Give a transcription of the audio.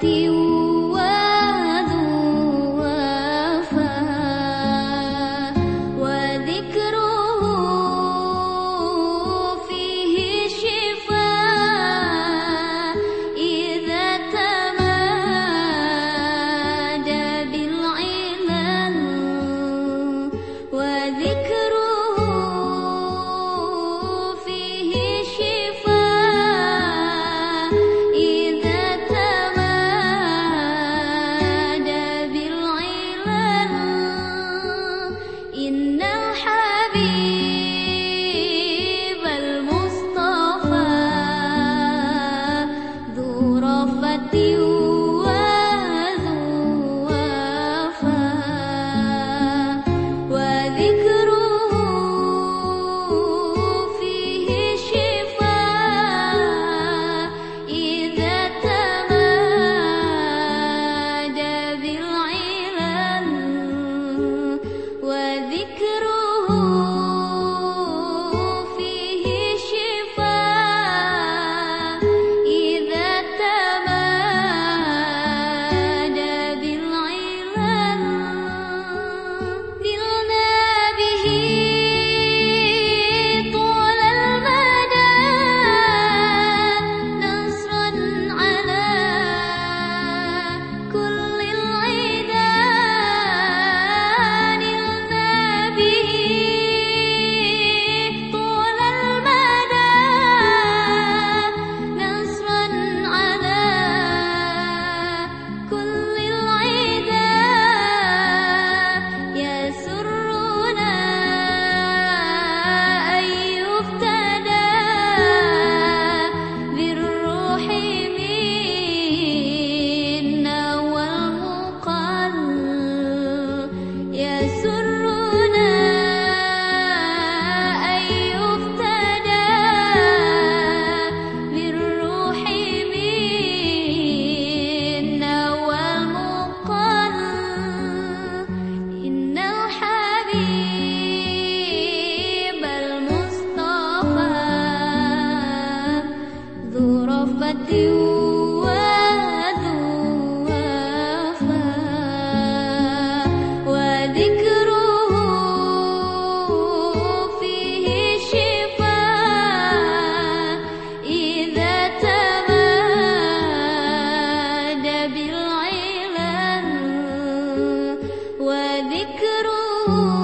丢。But